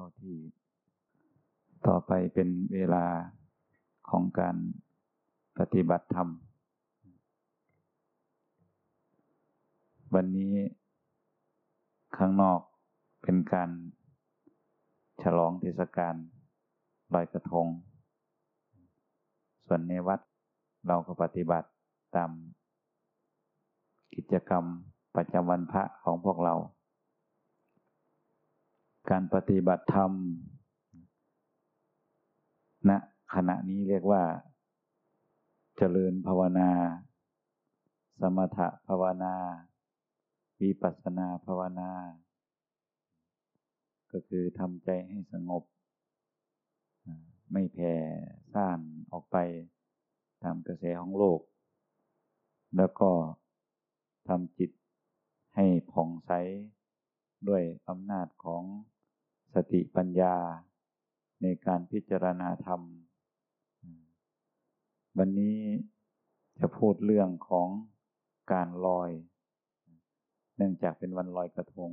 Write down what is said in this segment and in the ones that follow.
เข้าที่ ต่อไปเป็นเวลาของการปฏิบัติธรรม วันนี้ข้างนอกเป็นการฉลองเทศกาลลอยกระทง ส่วนในวัดเราก็ปฏิบัติตามกิจกรรมประจำวันพระของพวกเรา การปฏิบัติธรรมณนะขณะนี้เรียกว่า เจริญภาวนา สมถภาวนา วิปัสสนาภาวนา ก็คือทำใจให้สงบ ไม่แผ่ซ่านออกไปตามกระแสของโลก แล้วก็ทำจิตให้ผ่องใสด้วยอำนาจของ สติปัญญาในการพิจารณาธรรม วันนี้จะพูดเรื่องของการลอย เนื่องจากเป็นวันลอยกระทง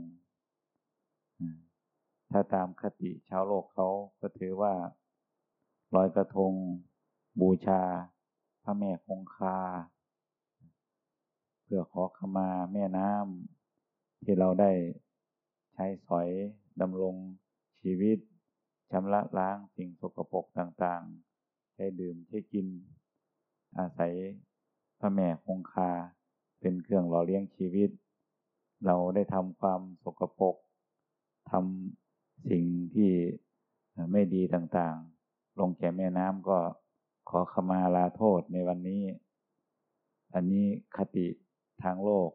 ถ้าตามคติชาวโลกเขาก็ถือว่าลอยกระทง บูชา พระแม่คงคา เพื่อขอขมาแม่น้ำที่เราได้ใช้สอยดำรง ชีวิตชำระล้างสิ่งสกปรกต่างๆใช้ดื่มใช้กิน อาศัยพระแม่คงคา เป็นเครื่องหล่อเลี้ยงชีวิต เราได้ทำความสกปรกทำสิ่งที่ไม่ดีต่างๆ ลงแก่แม่น้ำก็ขอขมาลาโทษในวันนี้ อันนี้คติทางโลก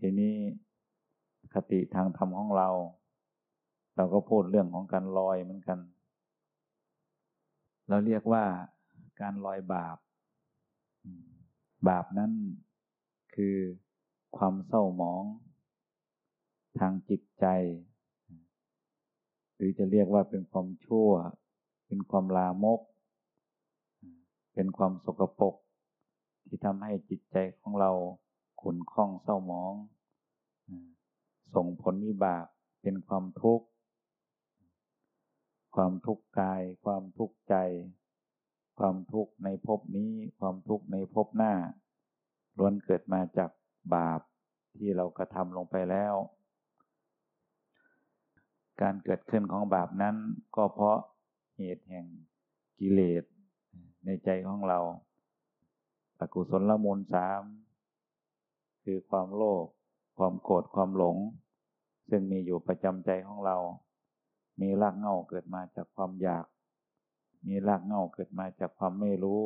ทีนี้คติทางธรรมของเรา เราก็พูดเรื่องของการลอยเหมือนกัน เราเรียกว่าการลอยบาป บาปนั้นคือความเศร้าหมอง ทางจิตใจ หรือจะเรียกว่าเป็นความชั่ว เป็นความลามก เป็นความสกปรกที่ทำให้จิตใจของเราขุ่นข้องเศร้าหมอง ส่งผลวิบากเป็นความทุกข์ ความทุกข์กาย ความทุกข์ใจ ความทุกข์ในภพนี้ ความทุกข์ในภพหน้าล้วนเกิดมาจากบาปที่เรากระทำลงไปแล้ว การเกิดขึ้นของบาปนั้นก็เพราะเหตุแห่งกิเลสในใจของเรา อกุศลละมูลสาม คือความโลภ ความโกรธ ความหลง ซึ่งมีอยู่ประจำใจของเรา มีรากเหง้าเกิดมาจากความอยาก มีรากเหง้าเกิดมาจากความไม่รู้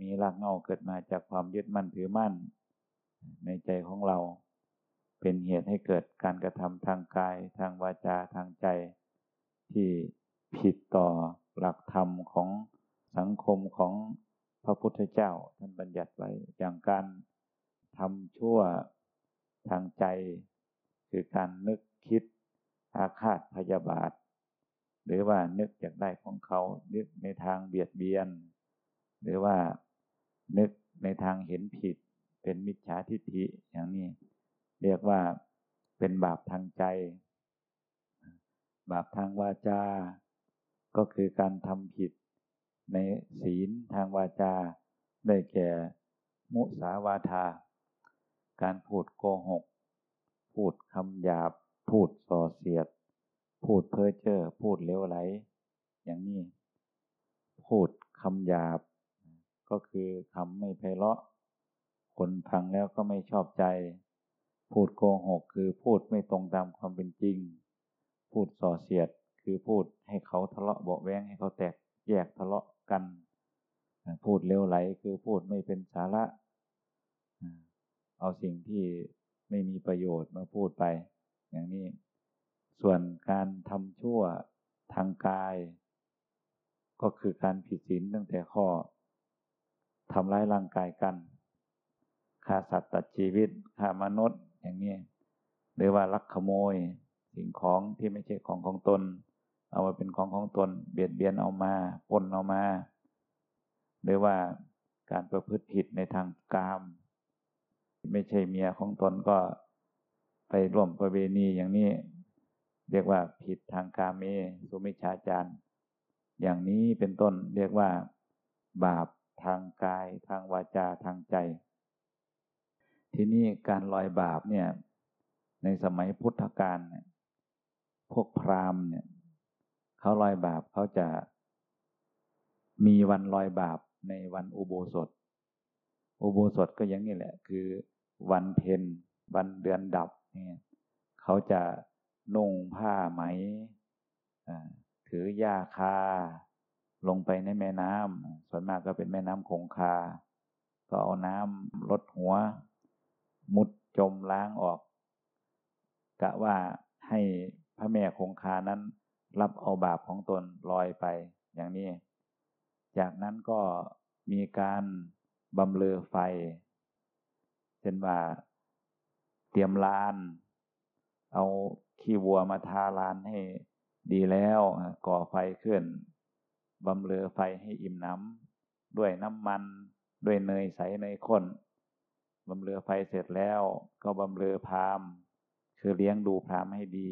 มีรากเหง้าเกิดมาจากความยึดมั่นถือมั่น ในใจของเรา เป็นเหตุให้เกิดการกระทำทางกาย ทางวาจาทางใจ ที่ผิดต่อหลักธรรมของสังคมของพระพุทธเจ้าท่านบัญญัติไว้อย่างการทำชั่วทางใจ คือการนึกคิด อาฆาตพยาบาท หรือว่านึกอยากได้ของเขา นึกในทางเบียดเบียน หรือว่านึกในทางเห็นผิด เป็นมิจฉาทิฏฐิอย่างนี้ เรียกว่าเป็นบาปทางใจ บาปทางวาจา ก็คือการทำผิดในศีลทางวาจา ได้แก่ มุสาวาทา การพูดโกหก พูดคำหยาบ พูดส่อเสียด พูดเพ้อเจ้อพูดเลวไหล อย่างนี้ พูดคำหยาบ ก็คือคำไม่ไพเราะ คนฟังแล้วก็ไม่ชอบใจ พูดโกหกคือพูดไม่ตรงตามความเป็นจริง พูดส่อเสียดคือพูดให้เขาทะเลาะเบาแวงให้เขาแตกแยกทะเลาะกัน พูดเร็วไหลคือพูดไม่เป็นสาระ เอาสิ่งที่ไม่มีประโยชน์มาพูดไป อย่างนี้ ส่วนการทำชั่วทางกาย ก็คือการผิดศีลตั้งแต่ข้อทำร้ายร่างกายกันฆ่าสัตว์ตัดชีวิตฆ่ามนุษย์อย่างนี้ หรือว่าลักขโมยสิ่งของที่ไม่ใช่ของของตน เอามาเป็นของของตน เบียดเบียนเอามาปนเอามา หรือว่าการประพฤติผิดในทางกาม ไม่ใช่เมียของตนก็ ไปร่วมประเวณีอย่างนี้ เรียกว่าผิดทางกาเมสุมิชฌาจารอย่างนี้เป็นต้นเรียกว่า บาปทางกาย ทางวาจาทางใจ ทีนี้การลอยบาปเนี่ย ในสมัยพุทธกาลเนี่ยพวกพราหมณ์เนี่ยเขาลอยบาปเขาจะ มีวันลอยบาปในวันอุโบสถ อุโบสถก็อย่างนี้แหละ คือ วันเพ็ญวันเดือนดับ เนี่ยเขาจะนุ่งผ้าไหมถือหญ้าคา ลงไปในแม่น้ำส่วนมากก็เป็นแม่น้ำคงคา ก็เอาน้ำลดหัว มุดจมล้างออก กะว่าให้พระแม่คงคานั้น รับเอาบาปของตนลอยไปอย่างนี้ จากนั้นก็มีการบำเรอไฟ เช่นว่า เตรียมลาน เอาขี้วัวมาทาลานให้ดีแล้วก่อไฟขึ้นบำเรอไฟให้อิ่มน้ำด้วยน้ำมันด้วยเนยใสเนยข้นบำเรอไฟเสร็จแล้วก็บำเรอพรามคือเลี้ยงดูพรามให้ดี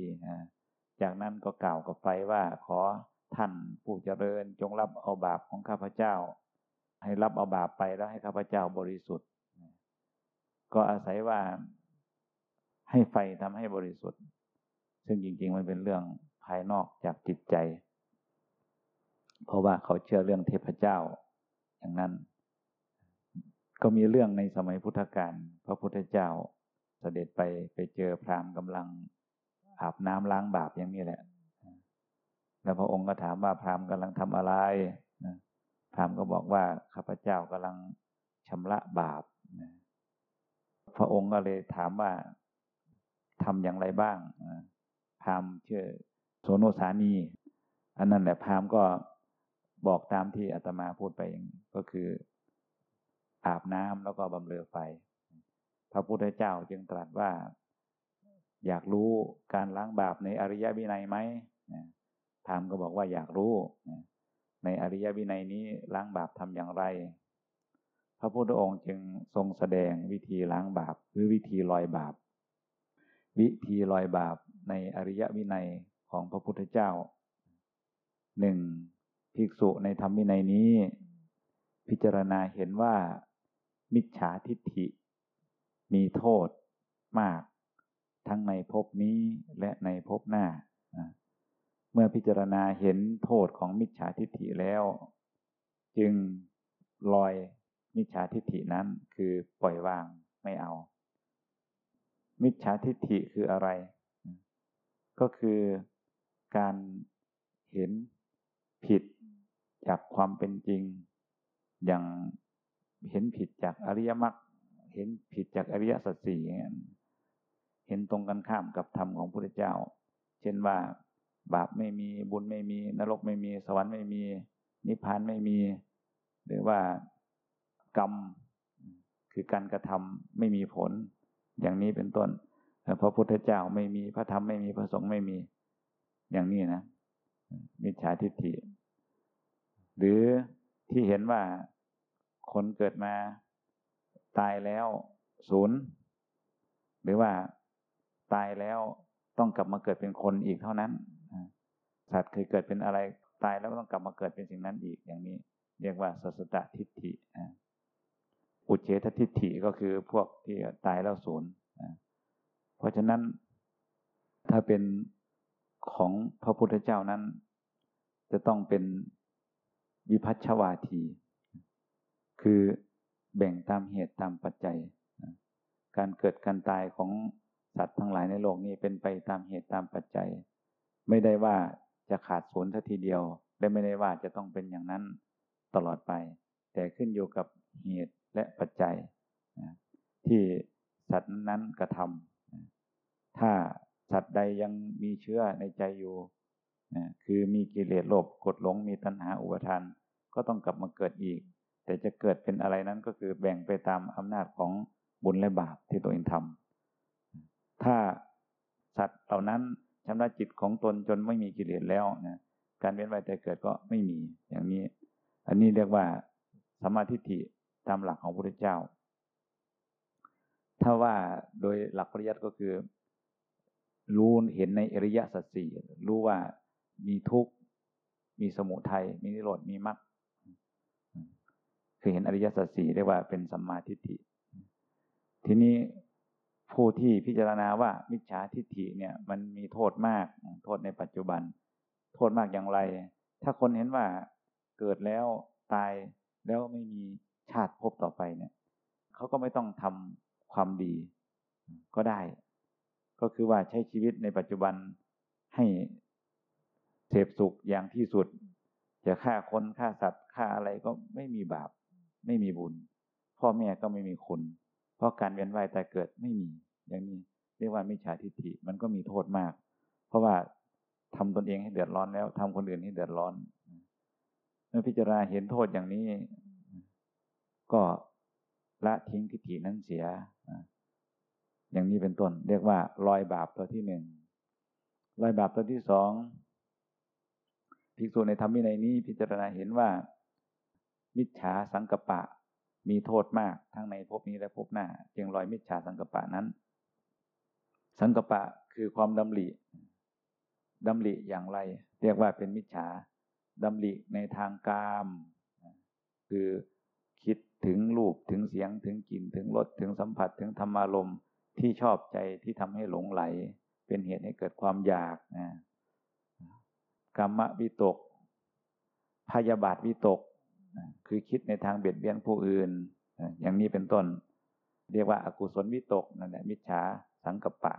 จากนั้นก็กล่าวกับไฟว่าขอท่านผู้เจริญจงรับเอาบาปของข้าพเจ้า ให้รับเอาบาปไปแล้วให้ข้าพเจ้าบริสุทธิ์ ก็อาศัยว่า ให้ไฟทำให้บริสุทธิ์ ซึ่งจริง ๆ มันเป็นเรื่องภายนอกจากจิตใจ เพราะว่าเขาเชื่อเรื่องเทพเจ้า อย่างนั้น ก็มีเรื่องในสมัยพุทธกาลพระพุทธเจ้าเสด็จไปไปเจอพราหมณ์กำลังอาบน้ำล้างบาปอย่างนี้แหละ แล้วพระองค์ก็ถามว่าพราหมณ์กำลังทำอะไรพราหมณ์ก็บอกว่าข้าพเจ้ากำลังชำระบาป พระองค์ก็เลยถามว่า ทำอย่างไรบ้างพามณ์ชื่อโสโนสานีอันนั้นแหละพามก็บอกตามที่อาตมาพูดไปก็คืออาบน้ำแล้วก็บำเรอไฟ พระพุทธเจ้าจึงตรัสว่า อยากรู้การล้างบาปในอริยวินัยไหมพามก็บอกว่าอยากรู้ในอริยวินัยนี้ล้างบาปทำอย่างไร พระพุทธองค์จึงทรงแสดงวิธีล้างบาปหรือวิธีลอยบาป วิธีลอยบาปในอริยวินัยของพระพุทธเจ้าหนึ่งภิกษุในธรรมวินัยนี้ พิจารณาเห็นว่า มิจฉาทิฏฐิ มีโทษมาก ทั้งในภพนี้และในภพหน้า เมื่อพิจารณาเห็นโทษของมิจฉาทิฏฐิแล้ว จึงลอยมิจฉาทิฏฐินั้นคือปล่อยวางไม่เอา มิจฉาทิฏฐิคืออะไร ก็คือการเห็นผิดจากความเป็นจริง อย่างเห็นผิดจากอริยมรรคเห็นผิดจากอริยสัจสี่เห็นตรงกันข้ามกับธรรมของพระพุทธเจ้า เช่นว่าบาปไม่มีบุญไม่มี นรกไม่มี สวรรค์ไม่มี นิพพานไม่มี หรือว่ากรรมคือการกระทำไม่มีผล อย่างนี้เป็นต้นพระพุทธเจ้าไม่มีพระธรรมไม่มีพระสงฆ์ไม่มีอย่างนี้นะ มิจฉาทิฏฐิ หรือที่เห็นว่าคนเกิดมาตายแล้วศูนย์หรือว่าตายแล้วต้องกลับมาเกิดเป็นคนอีกเท่านั้นสัตว์เคยเกิดเป็นอะไรตายแล้วต้องกลับมาเกิดเป็นสิ่งนั้นอีกอย่างนี้ เรียกว่าสัสตทิฏฐิอุ อุเฉททิฏฐิก็คือพวกที่ตายแล้วศูนย์เพราะฉะนั้นถ้าเป็นของพระพุทธเจ้านั้น จะต้องเป็นวิพัชวาที คือแบ่งตามเหตุตามปัจจัย การเกิดการตายของสัตว์ทั้งหลายในโลกนี้เป็นไปตามเหตุตามปัจจัย ไม่ได้ว่าจะขาดศูนย์ทัทีเดียว และไม่ได้ว่าจะต้องเป็นอย่างนั้นตลอดไป แต่ขึ้นอยู่กับเหตุ และปัจจัย ที่สัตว์นั้นกระทำถ้าสัตว์ใดยังมีเชื้อในใจอยู่ คือมีกิเลสโลภกดหลงมีตัณหาอุปทาน ก็ต้องกลับมาเกิดอีก แต่จะเกิดเป็นอะไรนั้นก็คือแบ่งไปตามอำนาจของบุญและบาปที่ตัวเองทำถ้าสัตว์เหล่านั้นชำระจิตของตนจนไม่มีกิเลสแล้วนะการเวียนว่ายแต่เกิดก็ไม่มีอย่างนี้ อันนี้เรียกว่าสมาธิิ ตามหลักของพระพุทธเจ้า ถ้าว่าโดยหลักปริยัติก็คือ รู้เห็นในอริยสัจสี่รู้ว่ามีทุกข์มีสมุทัยมีนิโรธมีมรรคคือเห็นอริยสัจสี่เรียกว่าเป็นสัมมาทิฏฐิ ทีนี้ผู้ที่พิจารณาว่ามิจฉาทิฏฐิเนี่ย มันมีโทษมากโทษในปัจจุบัน โทษมากอย่างไร ถ้าคนเห็นว่าเกิดแล้วตายแล้วไม่มี ชาติพบต่อไปเนี่ยเขาก็ไม่ต้องทำความดีก็ได้ ก็คือว่าใช้ชีวิตในปัจจุบันให้เสพสุขอย่างที่สุด จะฆ่าคนฆ่าสัตว์ฆ่าอะไรก็ไม่มีบาป ไม่มีบุญ พ่อแม่ก็ไม่มีคุณ เพราะการเวียนว่ายแต่เกิดไม่มี อย่างนี้เรียกว่ามิจฉาทิฏฐิมันก็มีโทษมาก เพราะว่าทำตนเองให้เดือดร้อนแล้วทำคนอื่นให้เดือดร้อนเมื่อพิจารณาเห็นโทษอย่างนี้ ก็ละทิ้งทิฏฐินั้นเสีย อย่างนี้เป็นต้น เรียกว่า รอยบาปตัวที่หนึ่งรอยบาปตัวที่สองภิกษุในธรรมวินัยนี้พิจารณาเห็นว่า มิจฉาสังกปะ มีโทษมากทั้งในภพนี้และภพหน้า จึงลอยมิจฉาสังกปะนั้น สังกปะคือความดำริดำริอย่างไร เรียกว่าเป็นมิจฉาดำริในทางกาม คือ ถึงรูปถึงเสียงถึงกลิ่นถึงรสถึงสัมผัสถึงธรรมารมณ์ที่ชอบใจที่ทำให้หลงไหล เป็นเหตุให้เกิดความอยากนะกรรมวิตก พยาบาทวิตก คือคิดในทางเบียดเบียนผู้อื่น อย่างนี้เป็นต้น เรียกว่าอากุศลวิตกนั่นแหละมิจฉาสังกปะ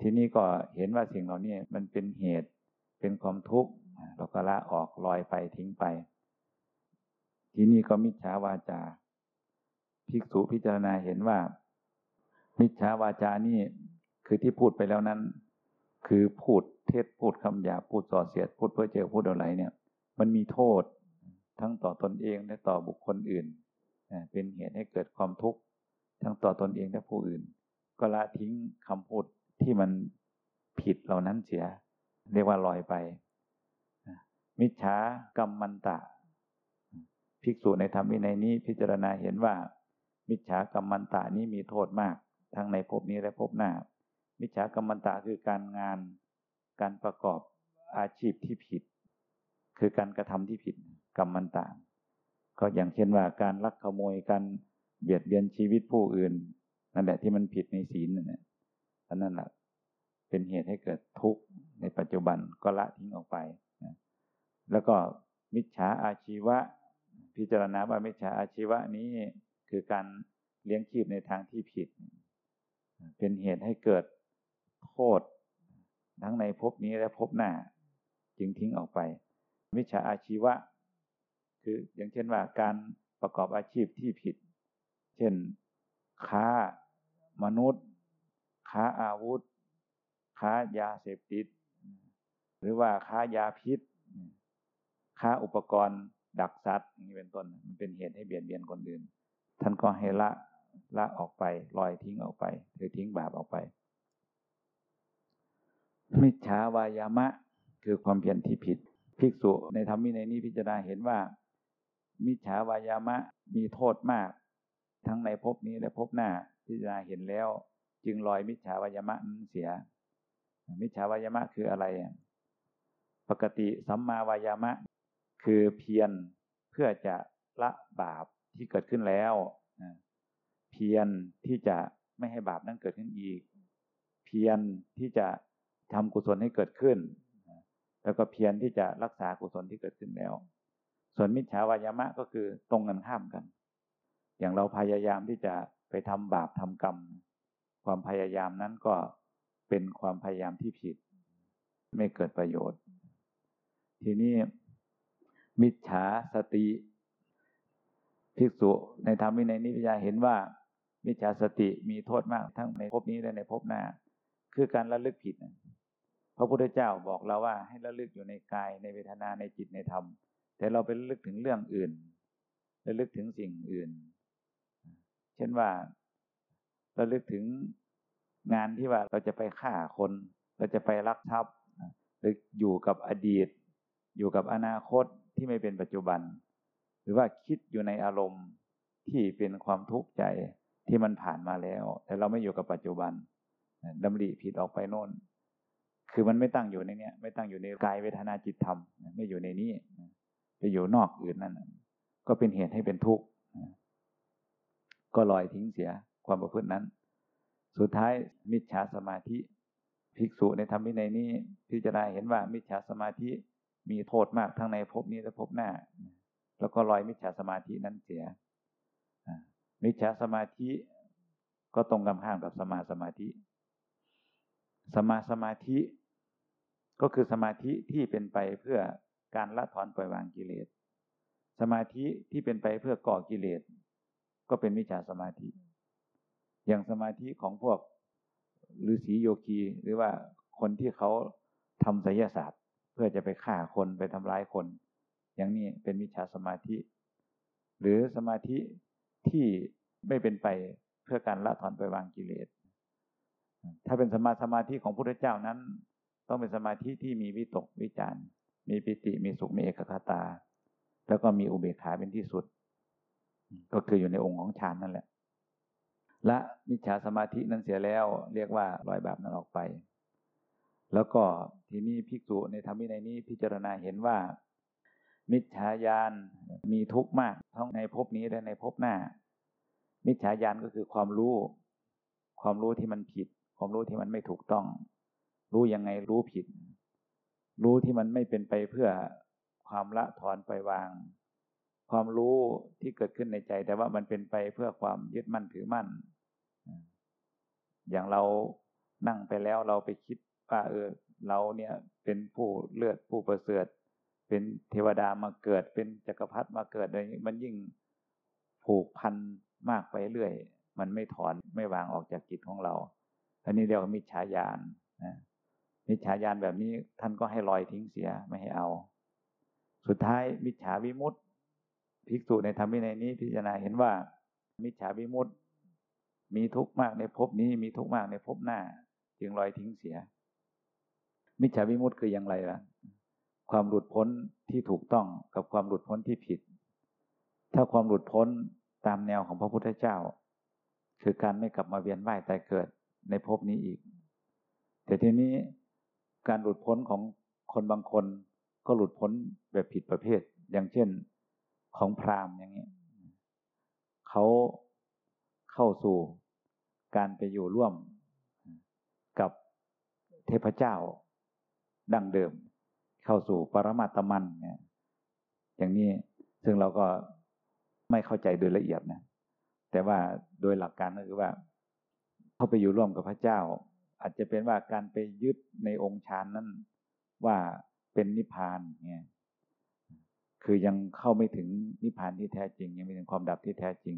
ทีนี้ก็เห็นว่าสิ่งเหล่านี้มันเป็นเหตุเป็นความทุกข์เราก็ละออกลอยไปทิ้งไป ทีนี้ก็มิจฉาวาจา ภิกษุพิจารณาเห็นว่า มิจฉาวาจานี่คือที่พูดไปแล้วนั้น คือพูดเท็จพูดคำหยาพูดส่อเสียด พูดเพื่อเจอพูดอะไรเนี่ย มันมีโทษทั้งต่อตนเองและต่อบุคคลอื่น เป็นเหตุให้เกิดความทุกข์ทั้งต่อตนเองและผู้อื่น ก็ละทิ้งคำพูดที่มันผิดเหล่านั้นเสีย เรียกว่าลอยไป มิจฉากรรมมันตะ ภิกษุในธรรมวินัยนี้พิจารณาเห็นว่า มิจฉากรรมมันตะนี้มีโทษมาก ทั้งในภพนี้และภพหน้า มิจฉากรรมมันตะคือการงาน การประกอบอาชีพที่ผิด คือการกระทำที่ผิดกรรมมันต่างก็อย่างเช่นว่าการลักขโมยการเบียดเบียนชีวิตผู้อื่นนั่นแหละที่มันผิดในศีลนั่นแหละนั่นแหละเป็นเหตุให้เกิดทุกข์ในปัจจุบันก็ละทิ้งออกไปนะแล้วก็มิจฉาอาชีวะ พิจารณาว่ามิจฉาอาชีวะนี้คือการเลี้ยงชีพในทางที่ผิด เป็นเหตุให้เกิดโทษทั้งในภพนี้และภพหน้า จึงทิ้งออกไปมิจฉาอาชีวะ คืออย่างเช่นว่าการประกอบอาชีพที่ผิด เช่น ค้ามนุษย์ ค้าอาวุธ ค้ายาเสพติด หรือว่าค้ายาพิษ ค้าอุปกรณ์ ดักสัตว์นี้เป็นต้น มันเป็นเหตุให้เบียดเบียนคนอื่น ท่านก็ให้ละละออกไปลอยทิ้งออกไปหรือทิ้งบาปออกไป มิจฉาวายามะคือความเพียรที่ผิด ภิกษุในธรรมินัยนี้พิจารณาเห็นว่า มิจฉาวายามะมีโทษมาก ทั้งในภพนี้และภพหน้าพิจารณาเห็นแล้ว จึงลอยมิจฉาวายามะนั้นเสีย มิจฉาวายามะคืออะไร ปกติสัมมาวายามะ คือเพียรเพื่อจะละบาปที่เกิดขึ้นแล้วเพียรที่จะไม่ให้บาปนั้นเกิดขึ้นอีก เพียรที่จะทำกุศลให้เกิดขึ้น แล้วก็เพียรที่จะรักษากุศลที่เกิดขึ้นแล้ว ส่วนมิจฉาวายามะก็คือตรงกันข้ามกัน อย่างเราพยายามที่จะไปทำบาปทำกรรม ความพยายามนั้นก็เป็นความพยายามที่ผิด ไม่เกิดประโยชน์ ทีนี้ มิจฉาสติภิกษุในธรรมวินัยนิพยาเห็นว่า มิจฉาสติมีโทษมากทั้งในภพนี้และในภพหน้า คือการระลึกผิด พระพุทธเจ้าบอกเราว่าให้ระลึกอยู่ในกายในเวทนาในจิตในธรรม แต่เราไประลึกถึงเรื่องอื่น ระลึกถึงสิ่งอื่น เช่นว่าระลึกถึงงานที่ว่าเราจะไปฆ่าคน เราจะไปลักทรัพย์หรืออยู่กับอดีต อยู่กับอนาคต ที่ไม่เป็นปัจจุบัน หรือว่าคิดอยู่ในอารมณ์ที่เป็นความทุกข์ใจที่มันผ่านมาแล้ว แต่เราไม่อยู่กับปัจจุบันดำริผิดออกไปโน่น คือมันไม่ตั้งอยู่ในเนี้ยไม่ตั้งอยู่ในกายเวทนาจิตธรรม ไม่อยู่ในนี้ไปอยู่นอกอื่นนั่นก็เป็นเหตุให้เป็นทุกข์ก็ลอยทิ้งเสียความประพฤตินั้น สุดท้ายมิจฉาสมาธิ ภิกษุในธรรมวินัยนี้พิจารณาเห็นว่ามิจฉาสมาธิ มีโทษมากทั้งในภพนี้และภพหน้า แล้วก็ลอยมิจฉาสมาธินั้นเสียมิจฉาสมาธิก็ตรงกันข้ามกับสมาสมาธิ สมาสมาธิ ก็คือสมาธิที่เป็นไปเพื่อการละถอนปล่อยวางกิเลส สมาธิที่เป็นไปเพื่อก่อกิเลส ก็เป็นมิจฉาสมาธิ อย่างสมาธิของพวกฤาษีโยคีหรือว่าคนที่เขาทำไสยศาสตร์เพื่อจะไปฆ่าคนไปทำร้ายคน อย่างนี้เป็นมิจฉาสมาธิ หรือสมาธิที่ไม่เป็นไปเพื่อการละถอนไปวางกิเลส ถ้าเป็นสมาสมาธิของพระพุทธเจ้านั้น ต้องเป็นสมาธิที่มีวิตกวิจารมีปิติมีสุขมีเอกคตา แล้วก็มีอุเบกขาเป็นที่สุด ก็คืออยู่ในองค์ของฌานนั่นแหละละมิจฉาสมาธินั้นเสียแล้วเรียกว่าลอยแบบนั้นออกไป แล้วก็ทีนี้ภิกษุในธรรมิในนี้พิจารณาเห็นว่า มิจฉาญาณมีทุกข์มากทั้งในภพนี้และในภพหน้า มิจฉาญาณก็คือความรู้ ความรู้ที่มันผิด ความรู้ที่มันไม่ถูกต้อง รู้ยังไงรู้ผิด รู้ที่มันไม่เป็นไปเพื่อความละถอนไปวาง ความรู้ที่เกิดขึ้นในใจ แต่ว่ามันเป็นไปเพื่อความยึดมั่นถือมั่น อย่างเรานั่งไปแล้วเราไปคิด ว่าเออเราเนี่ยเป็นผู้เลือดผู้ประเสริฐ เป็นเทวดามาเกิดเป็นจักรพรรดิมาเกิดอะไรมันยิ่งผูกพันมากไปเรื่อย มันไม่ถอนไม่วางออกจากจิตของเราอันนี้เรียกว่ามิจฉาญาณนะมิจฉาญาณแบบนี้ท่านก็ให้ลอยทิ้งเสียไม่ให้เอา สุดท้ายมิจฉาวิมุตติภิกษุในธรรมวินัยนี้พิจารณาเห็นว่า มิจฉาวิมุตติมีทุกข์มากในภพนี้มีทุกข์มากในภพหน้า จึงลอยทิ้งเสีย มิจฉาวิมุตติคืออย่างไรล่ะ ความหลุดพ้นที่ถูกต้องกับความหลุดพ้นที่ผิด ถ้าความหลุดพ้นตามแนวของพระพุทธเจ้า คือการไม่กลับมาเวียนว่ายตายเกิดในภพนี้อีก แต่ทีนี้การหลุดพ้นของคนบางคนก็หลุดพ้นแบบผิดประเภท อย่างเช่นของพราหมณ์อย่างนี้เขาเข้าสู่การไปอยู่ร่วมกับเทพเจ้า ดั้งเดิม เข้าสู่ปรมาตมันเนี่ยอย่างนี้ซึ่งเราก็ไม่เข้าใจโดยละเอียดนะแต่ว่าโดยหลักการก็คือว่า เข้าไปอยู่ร่วมกับพระเจ้า อาจจะเป็นว่าการไปยึดในองค์ฌานนั้นว่าเป็นนิพพานเนี่ยคือยังเข้าไม่ถึงนิพพานที่แท้จริง ยังไม่ถึงความดับที่แท้จริง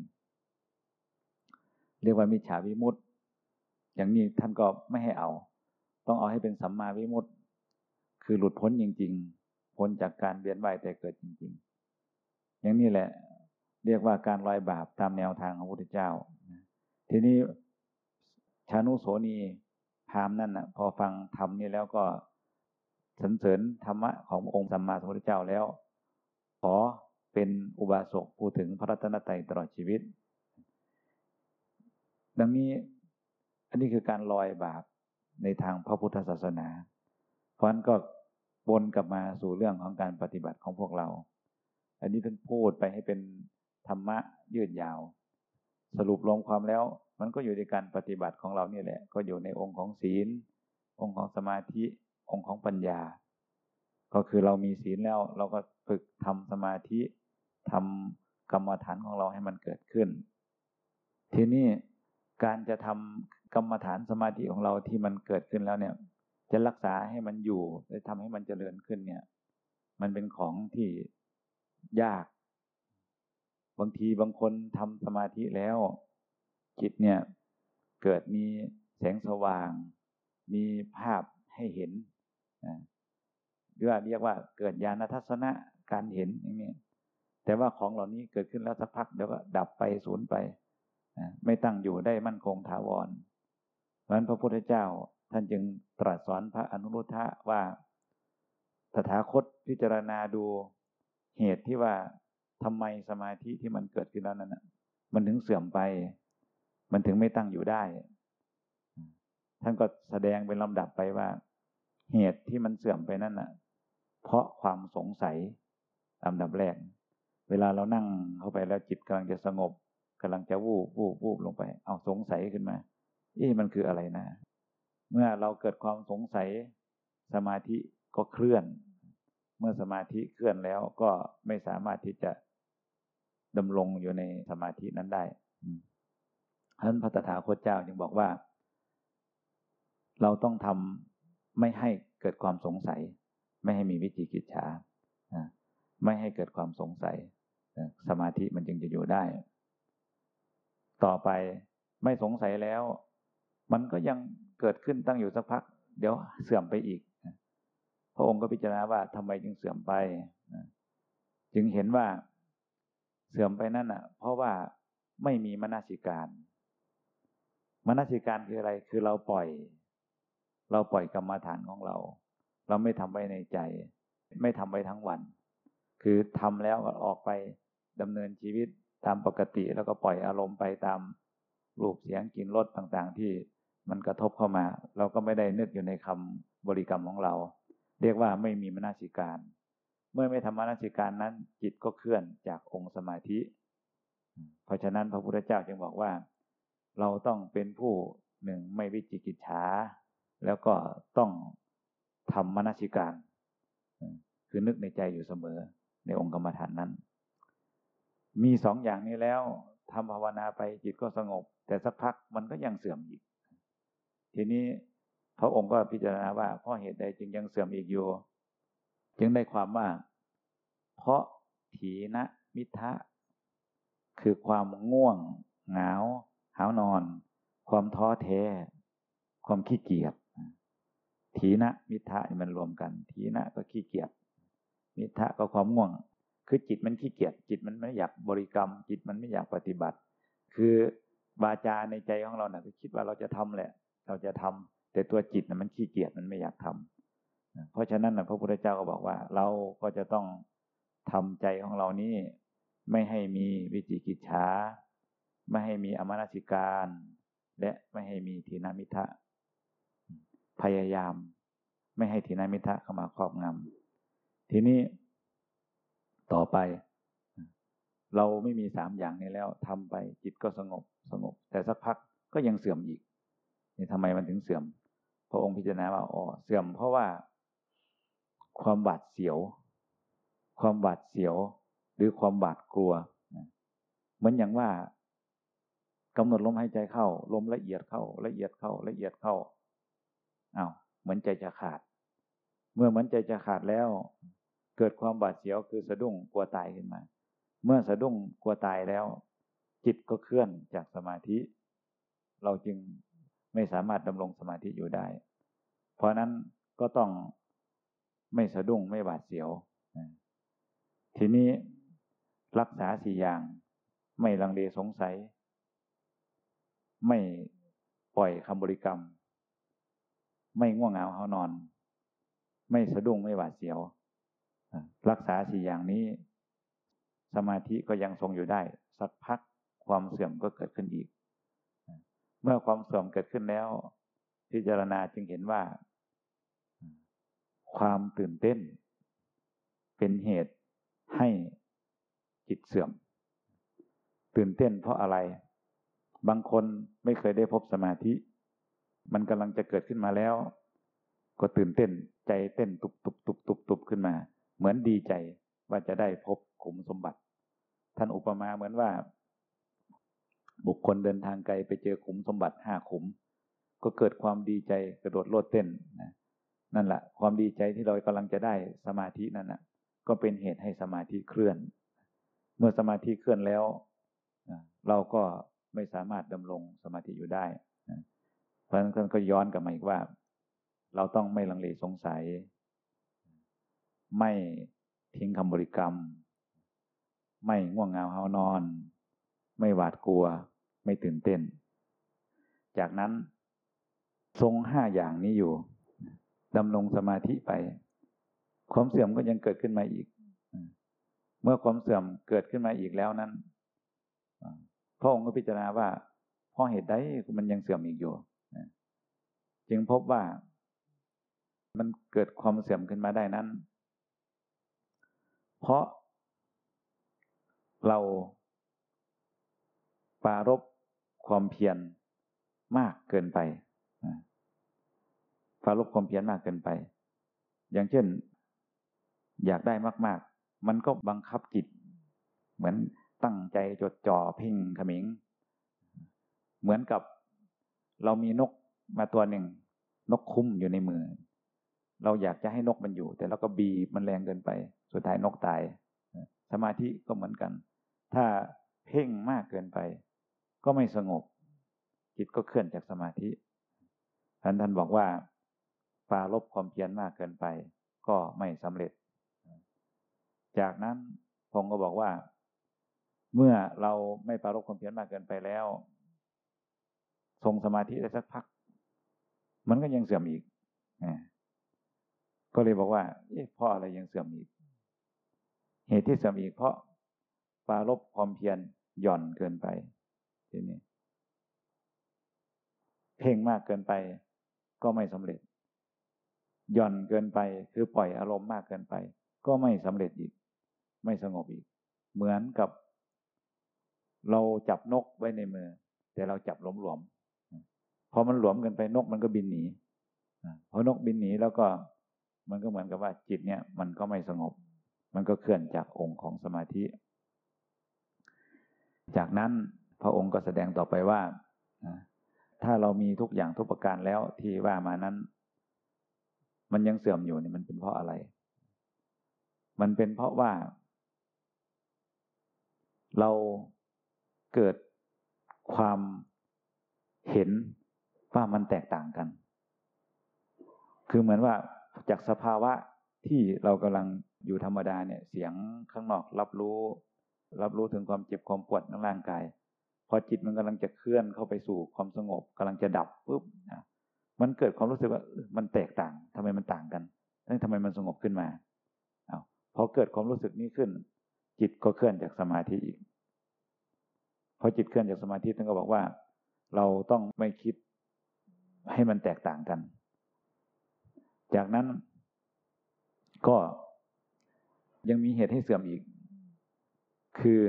เรียกว่ามิจฉาวิมุตต์อย่างนี้ท่านก็ไม่ให้เอา ต้องเอาให้เป็นสัมมาวิมุตต์ คือหลุดพ้นจริง ๆ พ้นจากการเวียนว่ายแต่เกิดจริง ๆ อย่างนี้แหละ เรียกว่าการลอยบาปตามแนวทางของพระพุทธเจ้า ทีนี้ชานุโสนีพามนั่นนะพอฟังธรรมนี่แล้วก็สรรเสริญธรรมะขององค์สัมมาสัมพุทธเจ้าแล้ว ขอเป็นอุบาสกพูดถึงพระรัตนตรัยตลอดชีวิต ดังนี้อันนี้คือการลอยบาปในทางพระพุทธศาสนา ราะนั้นก็วนกลับมาสู่เรื่องของการปฏิบัติของพวกเรา อันนี้ท่านพูดไปให้เป็นธรรมะยืดยาว สรุปลงความแล้ว มันก็อยู่ในการปฏิบัติของเราเนี่ยแหละ ก็อยู่ในองค์ของศีล องค์ของสมาธิ องค์ของปัญญา ก็คือเรามีศีลแล้วเราก็ฝึกทำสมาธิทำกรรมฐานของเราให้มันเกิดขึ้น ทีนี้การจะทำกรรมฐานสมาธิของเราที่มันเกิดขึ้นแล้วเนี่ย จะรักษาให้มันอยู่และทำให้มันเจริญขึ้นเนี่ย มันเป็นของที่ยาก บางทีบางคนทำสมาธิแล้ว จิตเนี่ย เกิดมีแสงสว่าง มีภาพให้เห็นหรือว่าเรียกว่าเกิดญาณทัศนะการเห็นอย่างนี้แต่ว่าของเหล่านี้เกิดขึ้นแล้วสักพักเดี๋ยวก็ดับไปสูญไปไม่ตั้งอยู่ได้มั่นคงถาวรเพราะนั้นพระพุทธเจ้า ท่านจึงตรัสสอนพระอนุรุทธะว่าตถาคตพิจารณาดูเหตุที่ว่าทำไมสมาธิที่มันเกิดขึ้นแล้วนั้นมันถึงเสื่อมไป มันถึงไม่ตั้งอยู่ได้ ท่านก็แสดงเป็นลำดับไปว่า เหตุที่มันเสื่อมไปนั่นน่ะ เพราะความสงสัยลำดับแรก เวลาเรานั่งเข้าไปแล้วจิตกำลังจะสงบกำลังจะวูบวูบวูบลงไป เอาสงสัยขึ้นมาเอ๊ะมันคืออะไรนะ เมื่อเราเกิดความสงสัยสมาธิก็เคลื่อน เมื่อสมาธิเคลื่อนแล้วก็ไม่สามารถที่จะดำรงอยู่ในสมาธินั้นได้ฉะนั้นพระตถาคตเจ้าจึงบอกว่า เราต้องทำไม่ให้เกิดความสงสัย ไม่ให้มีวิจิกิจฉาไม่ให้เกิดความสงสัย สมาธิมันจึงจะอยู่ได้ ต่อไปไม่สงสัยแล้ว มันก็ยัง เกิดขึ้นตั้งอยู่สักพัก เดี๋ยวเสื่อมไปอีก พระองค์ก็พิจารณาว่าทำไมจึงเสื่อมไปจึงเห็นว่าเสื่อมไปนั่นอะ เพราะว่าไม่มีมนสิการมนสิการคืออะไร คือเราปล่อย เราปล่อยกรรมฐานของเรา เราไม่ทำไว้ในใจ ไม่ทำไว้ทั้งวัน คือทำแล้วก็ออกไปดำเนินชีวิตตามปกติแล้วก็ปล่อยอารมณ์ไปตามรูปเสียงกลิ่นรสต่างๆ ที่ มันกระทบเข้ามา เราก็ไม่ได้นึกอยู่ในคำบริกรรมของเรา เรียกว่าไม่มีมนาสิการ เมื่อไม่ทำมนาสิการนั้น จิตก็เคลื่อนจากองค์สมาธิ เพราะฉะนั้นพระพุทธเจ้าจึงบอกว่า เราต้องเป็นผู้หนึ่งไม่วิจิกิจฉาแล้วก็ต้องทำมนาสิการ คือนึกในใจอยู่เสมอในองค์กรรมฐานนั้น มีสองอย่างนี้แล้วทำภาวนาไปจิตก็สงบ แต่สักพักมันก็ยังเสื่อมอีก ทีนี้พระองค์ก็พิจารณาว่าเพราะเหตุใดจึงยังเสื่อมอีกอยู่ จึงได้ความว่า เพราะถีนะมิทะ คือความง่วงเหงาหานอน ความท้อแท้ ความขี้เกียจถีนะมิทะมันรวมกันถีนะก็ขี้เกียจมิทะก็ความง่วง คือจิตมันขี้เกียจจิตมันไม่อยากบริกรรม จิตมันไม่อยากปฏิบัติ คือบาจาในใจของเราเนะ่ะคิดว่าเราจะทำแหละ เราจะทำแต่ตัวจิตนะมันขี้เกียจมันไม่อยากทำเพราะฉะนั้นพระพุทธเจ้าก็บอกว่า เราก็จะต้องทำใจของเรานี้ไม่ให้มีวิจิกิจฉาไม่ให้มีอมนสิการ และไม่ให้มีทีนามิทะ พยายาม ไม่ให้ทีนามิทะเข้ามาครอบงำทีนี้ต่อไป เราไม่มีสามอย่างนี้แล้วทำไปจิตก็สงบสงบ แต่สักพักก็ยังเสื่อมอีก นี่ทำไมมันถึงเสื่อม พระองค์พิจารณาว่าอ๋อเสื่อมเพราะว่าความบาดเสียว ความบาดเสียว หรือความบาดกลัวเหมือนอย่างว่ากำหนดลมหายใจเข้า ลมละเอียดเข้า ละเอียดเข้า ละเอียดเข้าอา้าวเหมือนใจจะขาด เมื่อเหมือนใจจะขาดแล้ว เกิดความบาดเสียวคือสะดุ้งกลัวตายขึ้นมา เมื่อสะดุ้งกลัวตายแล้ว จิตก็เคลื่อนจากสมาธิ เราจึง ไม่สามารถดำรงสมาธิอยู่ได้ เพราะนั้นก็ต้องไม่สะดุ้งไม่หวาดเสียว ทีนี้รักษาสี่อย่าง ไม่ลังเลสงสัย ไม่ปล่อยคำบริกรรม ไม่ง่วงเหงาเขานอน ไม่สะดุ้งไม่หวาดเสียว รักษาสี่อย่างนี้ สมาธิก็ยังทรงอยู่ได้ สักพักความเสื่อมก็เกิดขึ้นอีก เมื่อความเสื่อมเกิดขึ้นแล้ว พิจารณาจึงเห็นว่า ความตื่นเต้น เป็นเหตุให้จิตเสื่อม ตื่นเต้นเพราะอะไร บางคนไม่เคยได้พบสมาธิ มันกำลังจะเกิดขึ้นมาแล้ว ก็ตื่นเต้นใจเต้นตุบตุบตุบตุบตุบขึ้นมา เหมือนดีใจว่าจะได้พบขุมสมบัติ ท่านอุปมาเหมือนว่า บุคคลเดินทางไกลไปเจอขุมสมบัติห้าขุม ก็เกิดความดีใจกระโดดโลดเต้นนะนั่นแหละความดีใจที่เรากำลังจะได้สมาธินั่นนะก็เป็นเหตุให้สมาธิเคลื่อน เมื่อสมาธิเคลื่อนแล้วเราก็ไม่สามารถดำรงสมาธิอยู่ได้เพราะฉะนั้นก็ย้อนกลับมาอีกว่า เราต้องไม่ลังเลสงสัย ไม่ทิ้งคำบริกรรม ไม่ง่วงเหงาเฮานอน ไม่หวาดกลัว ไม่ตื่นเต้น จากนั้นทรงห้าอย่างนี้อยู่ดำรงสมาธิไป ความเสื่อมก็ยังเกิดขึ้นมาอีก เมื่อความเสื่อมเกิดขึ้นมาอีกแล้วนั้นพระองค์ก็พิจารณาว่าเพราะเหตุใดมันยังเสื่อมอีกอยู่จึงพบว่ามันเกิดความเสื่อมขึ้นมาได้นั้น เพราะเราปารบ ความเพียรมากเกินไปปารบความเพียรมากเกินไป อย่างเช่น อยากได้มาก ๆ มันก็บังคับจิต เหมือนตั้งใจจดจ่อเพ่งขมิง เหมือนกับเรามีนกมาตัวหนึ่ง นกคุ้มอยู่ในมือ เราอยากจะให้นกมันอยู่ แต่เราก็บีบมันแรงเกินไป สุดท้ายนกตาย สมาธิก็เหมือนกัน ถ้าเพ่งมากเกินไป ก็ไม่สงบ จิตก็เคลื่อนจากสมาธิท่านท่านบอกว่าปาลบความเพียรมากเกินไป ก็ไม่สำเร็จ จากนั้นพงก็บอกว่า เมื่อเราไม่ปารบความเพียรมากเกินไปแล้ว ทรงสมาธิได้สักพัก มันก็ยังเสื่อมอีกก็เลยบอกว่าเพราะอะไรยังเสื่อมอีก เหตุที่เสื่อมอีกเพราะปารบความเพียรหย่อนเกินไป ทีนี้ เพ่งมากเกินไปก็ไม่สำเร็จ หย่อนเกินไปคือปล่อยอารมณ์มากเกินไป ก็ไม่สำเร็จอีก ไม่สงบอีก เหมือนกับ เราจับนกไว้ในมือ แต่เราจับหลวมพอมันหลวมเกินไปนกมันก็บินหนีพอนกบินหนีแล้วก็มันก็เหมือนกับว่าจิตเนี่ย มันก็ไม่สงบ มันก็เคลื่อนจากองค์ของสมาธิ จากนั้น พระองค์ก็แสดงต่อไปว่า ถ้าเรามีทุกอย่างทุกประการแล้วที่ว่ามานั้น มันยังเสื่อมอยู่นี่มันเป็นเพราะอะไร มันเป็นเพราะว่า เราเกิดความเห็นว่ามันแตกต่างกัน คือเหมือนว่าจากสภาวะที่เรากำลังอยู่ธรรมดาเนี่ย เสียงข้างนอกรับรู้ รับรู้ถึงความเจ็บความปวดในร่างกาย พอจิตมันกำลังจะเคลื่อนเข้าไปสู่ความสงบกำลังจะดับปุ๊บนะมันเกิดความรู้สึกว่ามันแตกต่างทำไมมันต่างกันแล้วทำไมมันสงบขึ้นมาอาพอเกิดความรู้สึกนี้ขึ้น จิตก็เคลื่อนจากสมาธิอีกพอจิตเคลื่อนจากสมาธิท่านก็บอกว่า เราต้องไม่คิดให้มันแตกต่างกัน จากนั้นก็ยังมีเหตุให้เสื่อมอีก คือ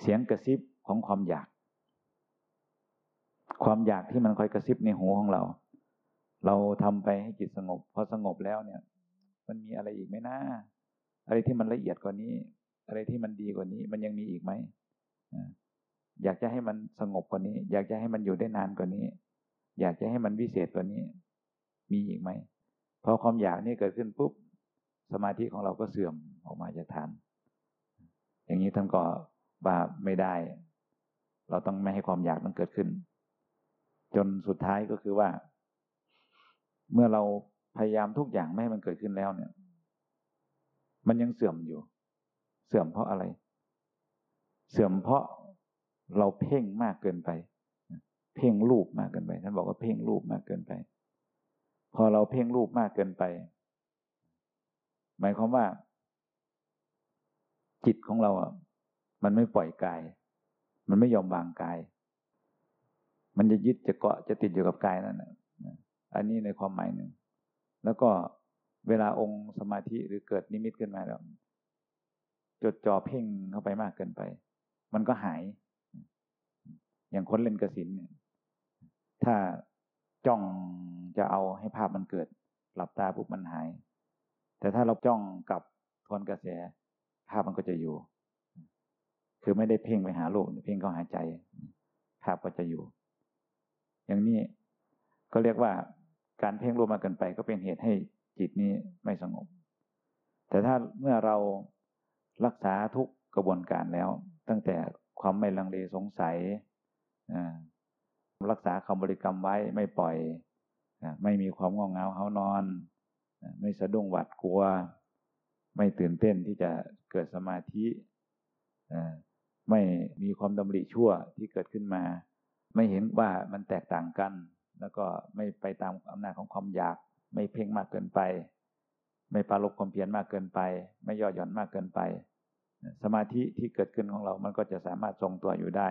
เสียงกระซิบของความอยาก ความอยากที่มันคอยกระซิบในหูของเรา เราทำไปให้จิตสงบ พอสงบแล้วเนี่ย มันมีอะไรอีกไหมนะอะไรที่มันละเอียดกว่านี้ อะไรที่มันดีกว่านี้ มันยังมีอีกไหมอยากจะให้มันสงบกว่านี้ อยากจะให้มันอยู่ได้นานกว่านี้ อยากจะให้มันวิเศษกว่านี้ มีอีกไหมพอความอยากนี่เกิดขึ้นปุ๊บสมาธิของเราก็เสื่อมออกมาจากฐาน อย่างนี้ท่านก็ บาไม่ได้ เราต้องไม่ให้ความอยากมันเกิดขึ้น จนสุดท้ายก็คือว่า เมื่อเราพยายามทุกอย่างไม่ให้มันเกิดขึ้นแล้วเนี่ย มันยังเสื่อมอยู่ เสื่อมเพราะอะไร เสื่อมเพราะเราเพ่งมากเกินไป เพ่งรูปมากเกินไป ท่านบอกว่าเพ่งรูปมากเกินไป พอเราเพ่งรูปมากเกินไป หมายความว่า จิตของเราอะ มันไม่ปล่อยกาย มันไม่ยอมวางกาย มันจะยึดจะเกาะจะติดอยู่กับกายนั่นอันนี้ในความหมายหนึ่ง แล้วก็เวลาองค์สมาธิหรือเกิดนิมิตขึ้นมาแล้วจดจ่อเพ่งเข้าไปมากเกินไป มันก็หาย อย่างคนเล่นกระสินเนี่ยถ้าจ้องจะเอาให้ภาพมันเกิด หลับตาปุ๊บมันหาย แต่ถ้าเราจ้องกับทวนกระแส ภาพมันก็จะอยู่ คือไม่ได้เพ่งไปหาลูกเพ่งเข้าหาใจภาพก็จะอยู่ อย่างนี้ก็เรียกว่าการเพ่งรูปมากเกินไป ก็เป็นเหตุให้จิตนี้ไม่สงบ แต่ถ้าเมื่อเรารักษาทุกกระบวนการแล้ว ตั้งแต่ความไม่ลังเลสงสัยรักษาคำบริกรรมไว้ไม่ปล่อยไม่มีความง่วงเงาเฮานอน ไม่สะดุ้งหวาดกลัว ไม่ตื่นเต้นที่จะเกิดสมาธิ ไม่มีความดำริชั่วที่เกิดขึ้นมา ไม่เห็นว่ามันแตกต่างกัน แล้วก็ไม่ไปตามอำนาจของความอยาก ไม่เพ่งมากเกินไป ไม่ปาลบความเพียรมากเกินไป ไม่ย่อหย่อนมากเกินไป สมาธิที่เกิดขึ้นของเรา มันก็จะสามารถทรงตัวอยู่ได้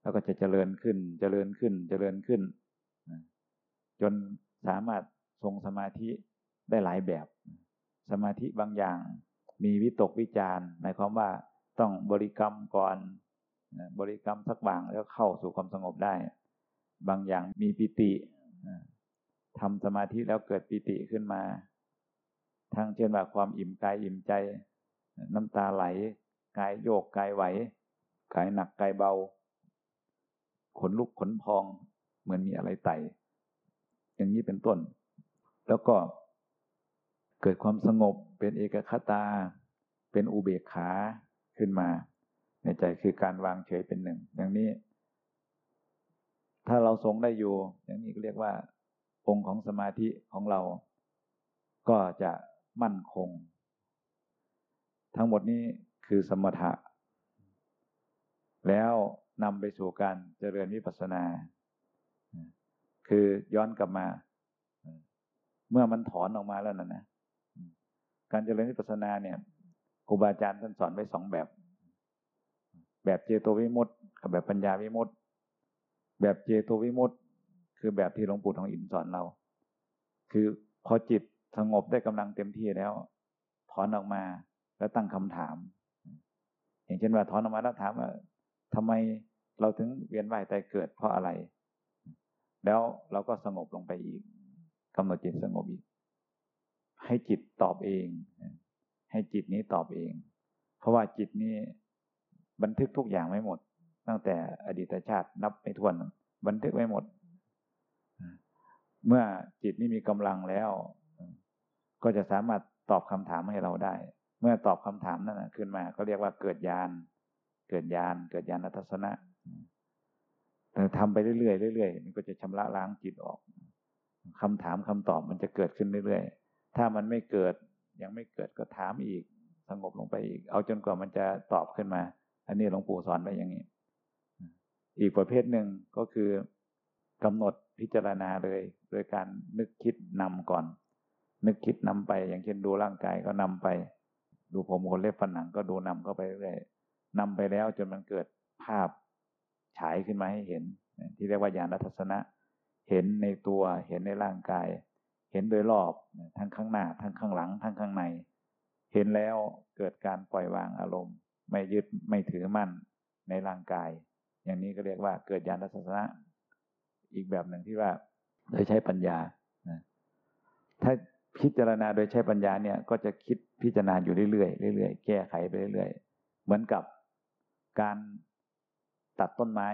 แล้วก็จะเจริญขึ้น เจริญขึ้น เจริญขึ้น จนสามารถทรงสมาธิได้หลายแบบ สมาธิบางอย่างมีวิตกวิจารหมายความว่า ต้องบริกรรมก่อนบริกรรมสักบางแล้วเข้าสู่ความสงบได้ บางอย่างมีปิติทำสมาธิแล้วเกิดปิติขึ้นมาทั้งเช่นว่าความอิ่มกายอิ่มใจ น้ำตาไหล กายโยกกายไหว กายหนักกายเบา ขนลุกขนพอง เหมือนมีอะไรไต่ อย่างนี้เป็นต้น แล้วก็เกิดความสงบเป็นเอกคตา เป็นอุเบกขา ขึ้นมา ในใจคือการวางเฉยเป็นหนึ่ง อย่างนี้ ถ้าเราทรงได้อยู่ อย่างนี้ก็เรียกว่า องค์ของสมาธิของเรา ก็จะมั่นคง ทั้งหมดนี้คือสมถะ แล้วนำไปสู่การเจริญวิปัสสนา คือย้อนกลับมา เมื่อมันถอนออกมาแล้วนะนะ การเจริญวิปัสสนาเนี่ย ครูบาอาจารย์ท่านสอนไว้สองแบบ แบบเจโตวิมุตต์กับแบบปัญญาวิมุตต์แบบเจโตวิมุตต์คือแบบที่หลวงปู่ทองอินสอนเรา คือพอจิตสงบได้กำลังเต็มที่แล้ว ถอนออกมาแล้วตั้งคำถาม อย่างเช่นว่าถอนออกมาแล้วถามว่าทำไมเราถึงเวียนว่ายตายเกิดเพราะอะไร แล้วเราก็สงบลงไปอีกกำหนดจิตสงบอีก ให้จิตตอบเอง ให้จิตนี้ตอบเอง เพราะว่าจิตนี้บันทึกทุกอย่างไว้หมด ตั้งแต่อดีตชาตินับไม่ถ้วน บันทึกไว้หมด เมื่อจิตนี้มีกำลังแล้ว ก็จะสามารถตอบคำถามให้เราได้ เมื่อตอบคำถามนั้นขึ้นมา ก็เรียกว่าเกิดญาณเกิดญาณเกิดญาณทัศนะแต่ทำไปเรื่อยๆเรื่อยๆมันก็จะชำระล้างจิตออกคำถามคำตอบมันจะเกิดขึ้นเรื่อยๆ ถ้ามันไม่เกิด ยังไม่เกิดก็ถามอีก สงบลงไปอีก เอาจนกว่ามันจะตอบขึ้นมา อันนี้หลวงปู่สอนไว้อย่างนี้ อีกประเภทหนึ่งก็คือกำหนดพิจารณาเลย โดยการนึกคิดนำก่อน นึกคิดนำไป อย่างเช่นดูร่างกายก็นำไป ดูผมคนเล็บฝันหนังก็ดูนำเข้าไปเรื่อยนำไปแล้วจนมันเกิดภาพฉายขึ้นมาให้เห็น ที่เรียกว่าญาณทัศนะ เห็นในตัวเห็นในร่างกาย เห็นโดยรอบทั้งข้างหน้าทั้งข้างหลังทั้งข้างใน เห็นแล้วเกิดการปล่อยวางอารมณ์ ไม่ยึดไม่ถือมั่นในร่างกาย อย่างนี้ก็เรียกว่าเกิดญาณทัศนะ อีกแบบหนึ่งที่ว่าโดยใช้ปัญญาถ้าพิจารณาโดยใช้ปัญญาเนี่ย ก็จะคิดพิจารณาอยู่เรื่อยๆเรื่อยๆแก้ไขไปเรื่อยๆเหมือนกับการตัดต้นไม้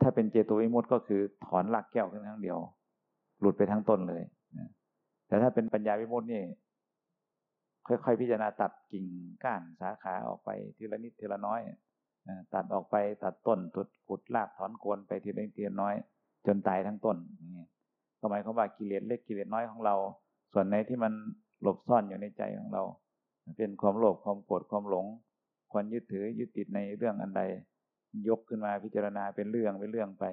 ถ้าเป็นเจโตวิมุตต์ก็คือถอนรากแก้วขึ้นครั้งเดียว หลุดไปทั้งต้นเลยแต่ถ้าเป็นปัญญาวิมุตตินี่ค่อยๆ พิจารณาตัดกิ่งก้านสาขาออกไปทีละนิดทีละน้อยตัดออกไปตัดต้นตุดขุดรากถอนโคนไปทีละนิดทีละน้อย จนตายทั้งต้นนี่ก็หมายความว่ากิเลสเล็กกิเลสน้อยของเรา ส่วนไหนที่มันหลบซ่อนอยู่ในใจของเรา เป็นความโลภความโกรธความหลงความยึดถือยึดติดในเรื่องอันใด ยกขึ้นมาพิจารณาเป็นเรื่องเป็นเรื่องไป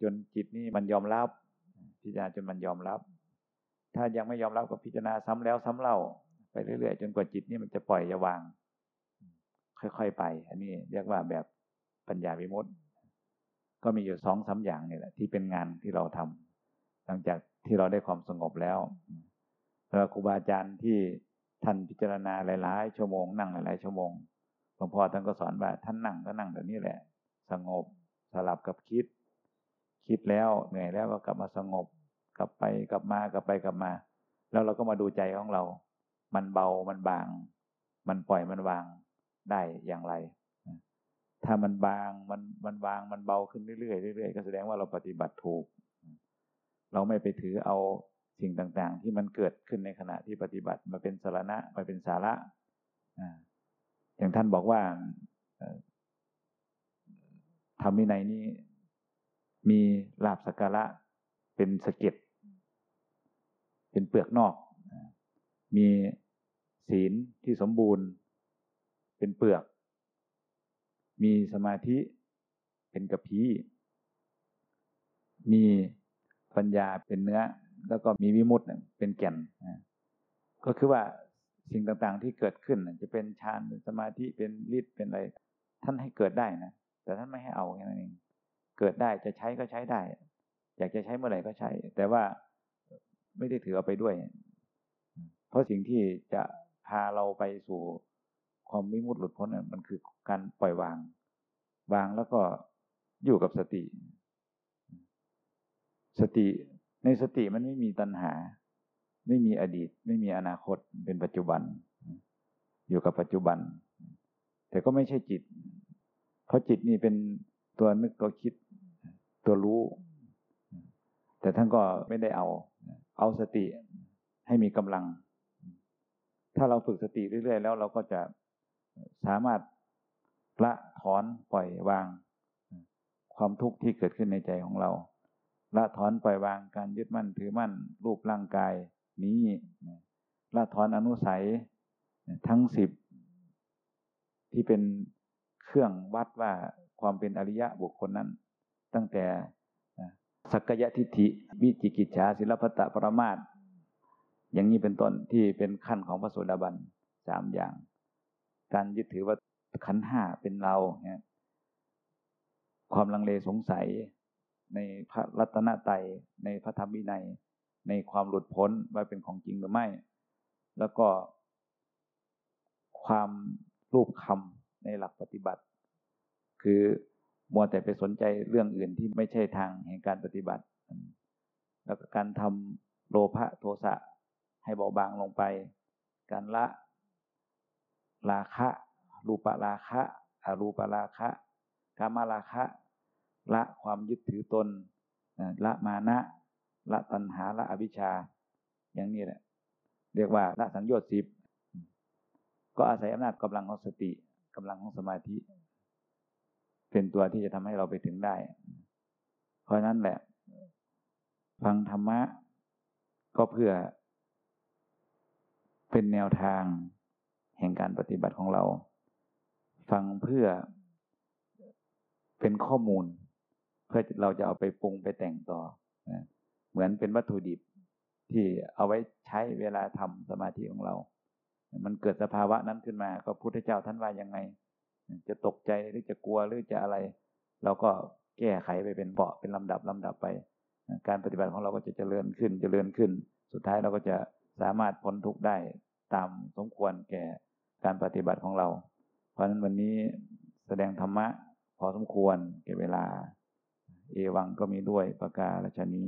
จนจิตนี้มันยอมรับ พิจารณาจนมันยอมรับ ถ้ายังไม่ยอมรับก็พิจารณาซ้ำแล้วซ้ำเล่า ไปเรื่อยๆจนกว่าจิตนี่มันจะปล่อยจะวาง ค่อยๆไป อันนี้เรียกว่าแบบปัญญาวิมุตติก็มีอยู่สองสาอย่างนี่แหละ ที่เป็นงานที่เราทำหลังจากที่เราได้ความสงบแล้วแล้วครูบาอาจารย์ที่ท่านพิจารณาหลายๆชั่วโมงนั่งหลายๆชั่วโมงหลวงพ่อท่านก็สอนว่าท่านนั่งก็นั่งแบบนี้แหละ สงบสลับกับคิด คิดแล้วเหนื่อยแล้วก็กลับมาสงบ กลับไปกลับมากลับไปกลับมา แล้วเราก็มาดูใจของเรา มันเบามันบาง มันปล่อยมันวางได้อย่างไร ถ้ามันบางมันมันบางมันเบาขึ้นเรื่อยๆเรื่อยๆก็แสดงว่าเราปฏิบัติถูก เราไม่ไปถือเอาสิ่งต่างๆ ที่มันเกิดขึ้นในขณะที่ปฏิบัติมาเป็นสาระมาเป็นสาระอย่างท่านบอกว่าทำวินัยนี้ มีลาบสักการะเป็นสะเก็ดเป็นเปลือกนอก มีศีลที่สมบูรณ์ เป็นเปลือก มีสมาธิเป็นกระพี้มีปัญญาเป็นเนื้อ แล้วก็มีวิมุตต์เป็นแก่นก็คือว่าสิ่งต่างๆที่เกิดขึ้นจะเป็นฌานเป็นสมาธิเป็นฤทธิ์เป็นอะไร ท่านให้เกิดได้นะแต่ท่านไม่ให้เอาแค่นั้นเอง เกิดได้จะใช้ก็ใช้ได้ อยากจะใช้เมื่อไหร่ก็ใช้ แต่ว่าไม่ได้ถือเอาไปด้วย เพราะสิ่งที่จะพาเราไปสู่ความมิมุติหลุดพ้นมันคือการปล่อยวาง วางแล้วก็อยู่กับสติ สติในสติมันไม่มีตัณหา ไม่มีอดีต ไม่มีอนาคตเป็นปัจจุบัน อยู่กับปัจจุบัน แต่ก็ไม่ใช่จิต เพราะจิตนี่เป็นตัวนึกตัวคิด ตัวรู้ แต่ท่านก็ไม่ได้เอา เอาสติให้มีกำลัง ถ้าเราฝึกสติเรื่อย ๆ แล้วเราก็จะสามารถละถอนปล่อยวาง ความทุกข์ที่เกิดขึ้นในใจของเรา ละถอนปล่อยวางการยึดมั่นถือมั่นรูปร่างกายนี้ละถอนอนุสัยทั้งสิบที่เป็นเครื่องวัดว่าความเป็นอริยะบุคคลนั้น ตั้งแต่สักกายทิฏฐิวิจิกิจฉาศิลปตะปรมาตอย่างนี้เป็นต้นที่เป็นขั้นของพระโสดาบันสามอย่าง การยึดถือว่าขันห้าเป็นเราเนี่ยความลังเลสงสัยในพระรัตนตรัยในพระธรรมวินัย ในความหลุดพ้นว่าเป็นของจริงหรือไม่ แล้วก็ความรูปคำในหลักปฏิบัติ คือ มัวแต่ไปสนใจเรื่องอื่นที่ไม่ใช่ทางแห่งการปฏิบัติ แล้วก็การทำโลภะโทสะให้เบาบางลงไป การละราคะรูปราคะอรูปราคะกามาราคะ ละความยึดถือตน ละมานะ ละตัณหา ละอวิชชา อย่างนี้แหละ เรียกว่าละสังโยชน์สิบ ก็อาศัยอำนาจกำลังของสติกำลังของสมาธิ เป็นตัวที่จะทำให้เราไปถึงได้ เพราะนั้นแหละ ฟังธรรมะ ก็เพื่อ เป็นแนวทางแห่งการปฏิบัติของเรา ฟังเพื่อเป็นข้อมูล เพื่อเราจะเอาไปปรุงไปแต่งต่อ เหมือนเป็นวัตถุดิบที่เอาไว้ใช้เวลาทำสมาธิของเรา มันเกิดสภาวะนั้นขึ้นมา ก็พุทธเจ้าท่านว่ายังไง จะตกใจหรือจะกลัวหรือจะอะไร เราก็แก้ไขไปเป็นเปาะเป็นลำดับลำดับไป การปฏิบัติของเราก็จะเจริญขึ้นเจริญขึ้น สุดท้ายเราก็จะสามารถพ้นทุกข์ได้ตามสมควรแก่การปฏิบัติของเรา เพราะฉะนั้นวันนี้แสดงธรรมะพอสมควรแก่เวลา เอวังก็มีด้วยประกาศชนี